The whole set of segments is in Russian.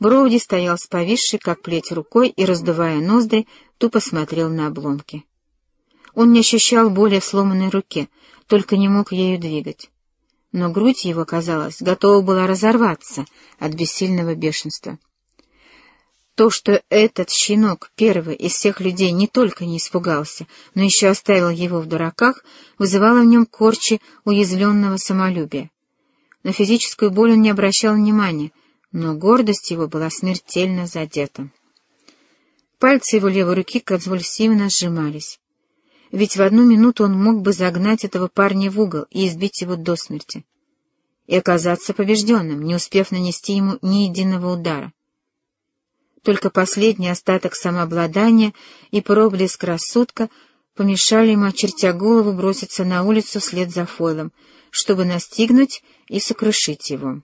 Броуди стоял с повисшей, как плеть, рукой и, раздувая ноздри, тупо смотрел на обломки. Он не ощущал боли в сломанной руке, только не мог ею двигать. Но грудь его, казалось, готова была разорваться от бессильного бешенства. То, что этот щенок, первый из всех людей, не только не испугался, но еще оставил его в дураках, вызывало в нем корчи уязвленного самолюбия. На физическую боль он не обращал внимания, но гордость его была смертельно задета. Пальцы его левой руки конвульсивно сжимались. Ведь в одну минуту он мог бы загнать этого парня в угол и избить его до смерти. И оказаться побежденным, не успев нанести ему ни единого удара. Только последний остаток самообладания и проблеск рассудка помешали ему, очертя голову, броситься на улицу вслед за Фойлом, чтобы настигнуть и сокрушить его.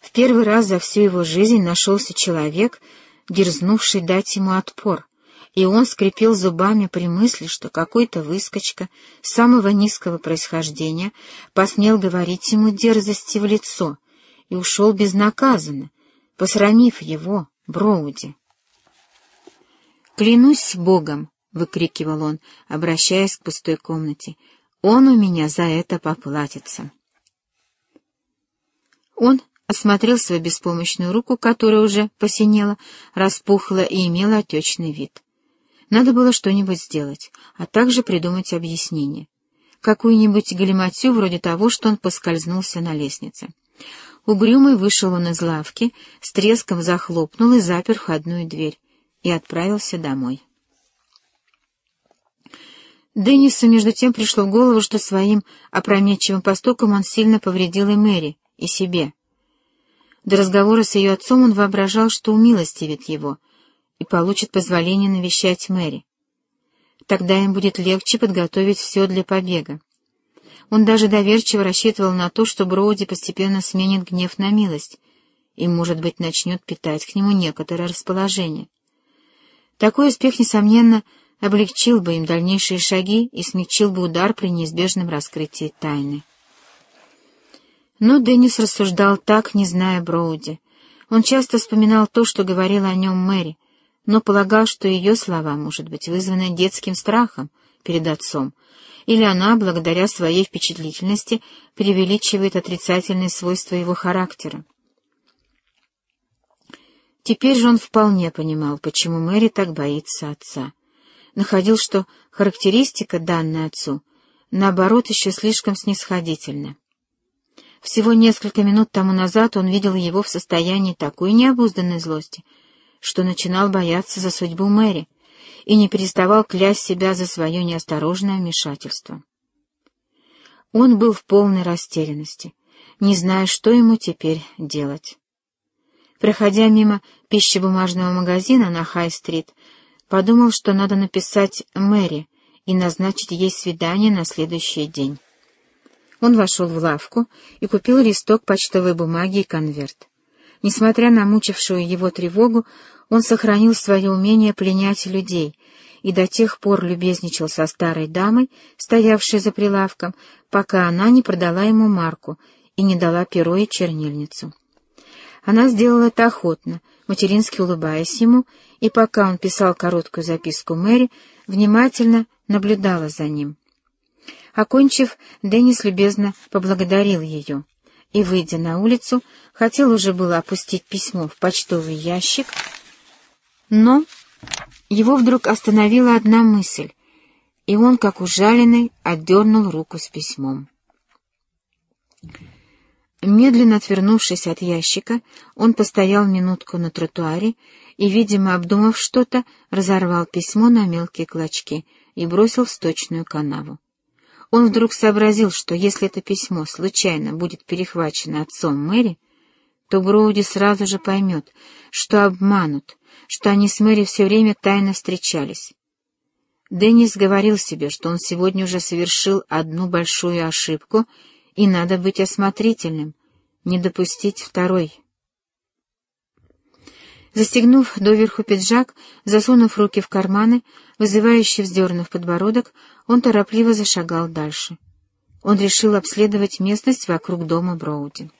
В первый раз за всю его жизнь нашелся человек, дерзнувший дать ему отпор, и он скрипел зубами при мысли, что какой-то выскочка самого низкого происхождения посмел говорить ему дерзости в лицо и ушел безнаказанно, посрамив его, Броуди. «Клянусь Богом!» — выкрикивал он, обращаясь к пустой комнате. «Он у меня за это поплатится!» Он осмотрел свою беспомощную руку, которая уже посинела, распухла и имела отечный вид. Надо было что-нибудь сделать, а также придумать объяснение. Какую-нибудь галиматью вроде того, что он поскользнулся на лестнице. Угрюмый вышел он из лавки, с треском захлопнул и запер входную дверь и отправился домой. Деннису, между тем, пришло в голову, что своим опрометчивым поступком он сильно повредил и Мэри, и себе. До разговора с ее отцом он воображал, что умилостивит его и получит позволение навещать Мэри. Тогда им будет легче подготовить все для побега. Он даже доверчиво рассчитывал на то, что Броуди постепенно сменит гнев на милость и, может быть, начнет питать к нему некоторое расположение. Такой успех, несомненно, облегчил бы им дальнейшие шаги и смягчил бы удар при неизбежном раскрытии тайны. Но Деннис рассуждал так, не зная Броуди. Он часто вспоминал то, что говорила о нем Мэри, но полагал, что ее слова, может быть, вызваны детским страхом перед отцом, или она, благодаря своей впечатлительности, преувеличивает отрицательные свойства его характера. Теперь же он вполне понимал, почему Мэри так боится отца. Находил, что характеристика, данная отцу, наоборот, еще слишком снисходительна. Всего несколько минут тому назад он видел его в состоянии такой необузданной злости, что начинал бояться за судьбу Мэри и не переставал клясть себя за свое неосторожное вмешательство. Он был в полной растерянности, не зная, что ему теперь делать. Проходя мимо пищебумажного магазина на Хай-стрит, подумал, что надо написать Мэри и назначить ей свидание на следующий день. Он вошел в лавку и купил листок почтовой бумаги и конверт. Несмотря на мучившую его тревогу, он сохранил свое умение пленять людей и до тех пор любезничал со старой дамой, стоявшей за прилавком, пока она не продала ему марку и не дала перо и чернильницу. Она сделала это охотно, матерински улыбаясь ему, и пока он писал короткую записку Мэри, внимательно наблюдала за ним. Окончив, Деннис любезно поблагодарил ее и, выйдя на улицу, хотел уже было опустить письмо в почтовый ящик, но его вдруг остановила одна мысль, и он, как ужаленный, отдернул руку с письмом. Медленно отвернувшись от ящика, он постоял минутку на тротуаре и, видимо, обдумав что-то, разорвал письмо на мелкие клочки и бросил в сточную канаву. Он вдруг сообразил, что если это письмо случайно будет перехвачено отцом Мэри, то Броуди сразу же поймет, что обманут, что они с Мэри все время тайно встречались. Деннис говорил себе, что он сегодня уже совершил одну большую ошибку, и надо быть осмотрительным, не допустить второй. Застегнув доверху пиджак, засунув руки в карманы, вызывающе вздернув подбородок, он торопливо зашагал дальше. Он решил обследовать местность вокруг дома Броуди.